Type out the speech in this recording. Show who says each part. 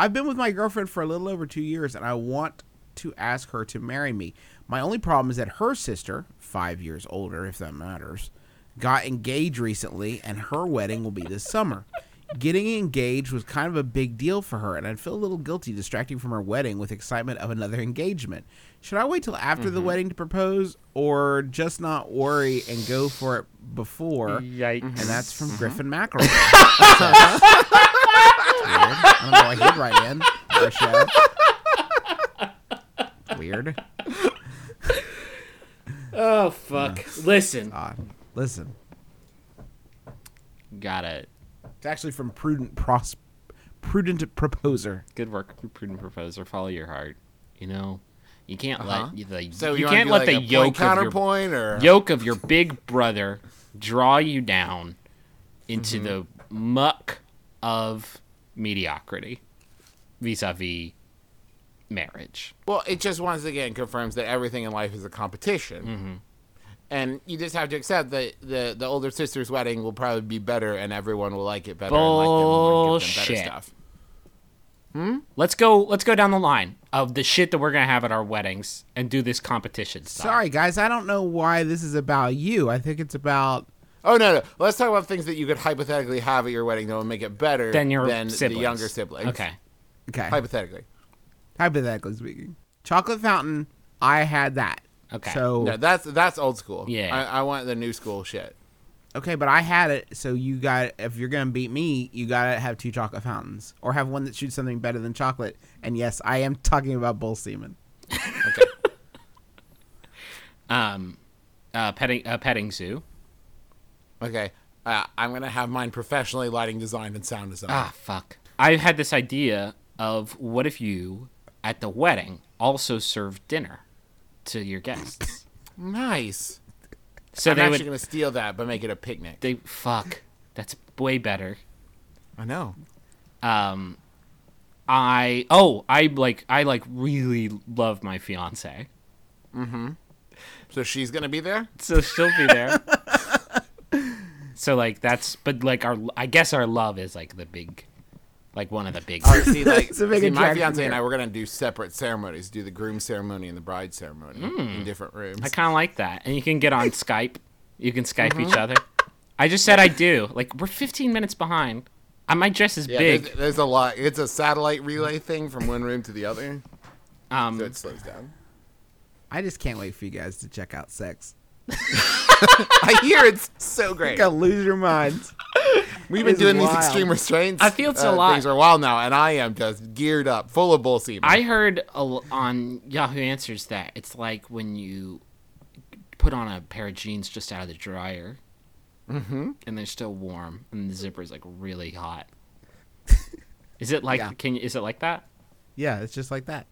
Speaker 1: I've been with my girlfriend for a little over two years, and I want to ask her to marry me. My only problem is that her sister, five years older, if that matters, got engaged recently, and her wedding will be this summer. Getting engaged was kind of a big deal for her, and I'd feel a little guilty distracting from her wedding with excitement of another engagement. Should I wait till after the mm-hmm. wedding to propose, or just not worry and go for it before?
Speaker 2: Yikes.
Speaker 1: And that's from mm-hmm. Griffin McElroy. That's weird. I don't know why he'd write in our show. Weird.
Speaker 2: Oh fuck! Listen,
Speaker 1: Odd. Listen,
Speaker 2: got it.
Speaker 1: it's actually from Prudent Pros, Prudent Proposer.
Speaker 2: Good work, prudent proposer. Follow your heart. You know, you can't
Speaker 3: Uh-huh.
Speaker 2: let the
Speaker 3: So
Speaker 2: you
Speaker 3: you, wanna
Speaker 2: can't
Speaker 3: do,
Speaker 2: let
Speaker 3: like,
Speaker 2: the
Speaker 3: a point
Speaker 2: yoke of your
Speaker 3: counterpoint or
Speaker 2: yoke of your big brother draw you down into
Speaker 3: Mm-hmm.
Speaker 2: the muck of mediocrity vis-a-vis marriage.
Speaker 3: Well, it just once again confirms that everything in life is a competition.
Speaker 2: Mm-hmm.
Speaker 3: And you just have to accept that the the older sister's wedding will probably be better, and everyone will like it better. And like them more and give them
Speaker 2: Bullshit.
Speaker 3: better stuff.
Speaker 2: Let's go. Let's go down the line of the shit that we're gonna have at our weddings and do this competition stuff.
Speaker 1: Sorry, guys. I don't know why this is about you. I think it's about.
Speaker 3: Oh no, no. Let's talk about things that you could hypothetically have at your wedding that will make it better
Speaker 2: Than your
Speaker 3: than
Speaker 2: siblings.
Speaker 3: the younger siblings.
Speaker 2: Okay.
Speaker 1: Okay.
Speaker 3: Hypothetically.
Speaker 1: Hypothetically speaking, chocolate fountain. I had that.
Speaker 2: Okay.
Speaker 1: So
Speaker 3: No, that's that's old school.
Speaker 2: Yeah.
Speaker 3: I, I want the new school shit.
Speaker 1: okay, but I had it. So you got. If you're gonna beat me, you gotta have two chocolate fountains, or have one that shoots something better than chocolate. And yes, I am talking about bull semen.
Speaker 3: Okay.
Speaker 2: Um, uh, petting uh, petting zoo.
Speaker 3: Okay. Uh, I'm gonna have mine professionally lighting designed and sound designed.
Speaker 2: Ah, fuck. I had this idea of what if you at the wedding also served dinner to your guests.
Speaker 3: Nice.
Speaker 2: So
Speaker 3: I'm
Speaker 2: they
Speaker 3: actually
Speaker 2: would
Speaker 3: gonna steal that, but make it a picnic.
Speaker 2: they fuck. That's way better.
Speaker 3: I know.
Speaker 2: Um, I oh I like I like really love my fiance,
Speaker 3: So she's gonna be there.
Speaker 2: so she'll be there. so like that's but like our I guess our love is like the big, like one of the big.
Speaker 3: Oh, see, like,
Speaker 1: It's a big
Speaker 3: see, my
Speaker 1: attraction
Speaker 3: fiance and. I we're gonna do separate ceremonies. Do the groom ceremony and the bride ceremony in hmm. different rooms.
Speaker 2: I kind of like that, and you can get on Skype. You can Skype each mm-hmm. other. I just said I do. Like we're 15 minutes behind. I my dress is
Speaker 3: yeah,
Speaker 2: big.
Speaker 3: There's, there's a lot. It's a satellite relay thing from one room to the other, um, so
Speaker 2: Um,
Speaker 3: it slows down.
Speaker 1: I just can't wait for you guys to check out sex.
Speaker 3: I hear it's so great.
Speaker 1: You're gonna lose your minds.
Speaker 3: We've been
Speaker 1: It's
Speaker 3: doing these extreme restraints.
Speaker 2: I feel it's a
Speaker 3: uh,
Speaker 2: lot.
Speaker 3: Things for a while now, and I am just geared up, full of bull semen.
Speaker 2: I heard a l on Yahoo Answers that it's like when you put on a pair of jeans just out of the dryer,
Speaker 3: Mhm.
Speaker 2: and they're still warm, and the zipper is like really hot. Is it like?
Speaker 1: Yeah.
Speaker 2: Can you? Is it like that?
Speaker 1: Yeah, it's just like that.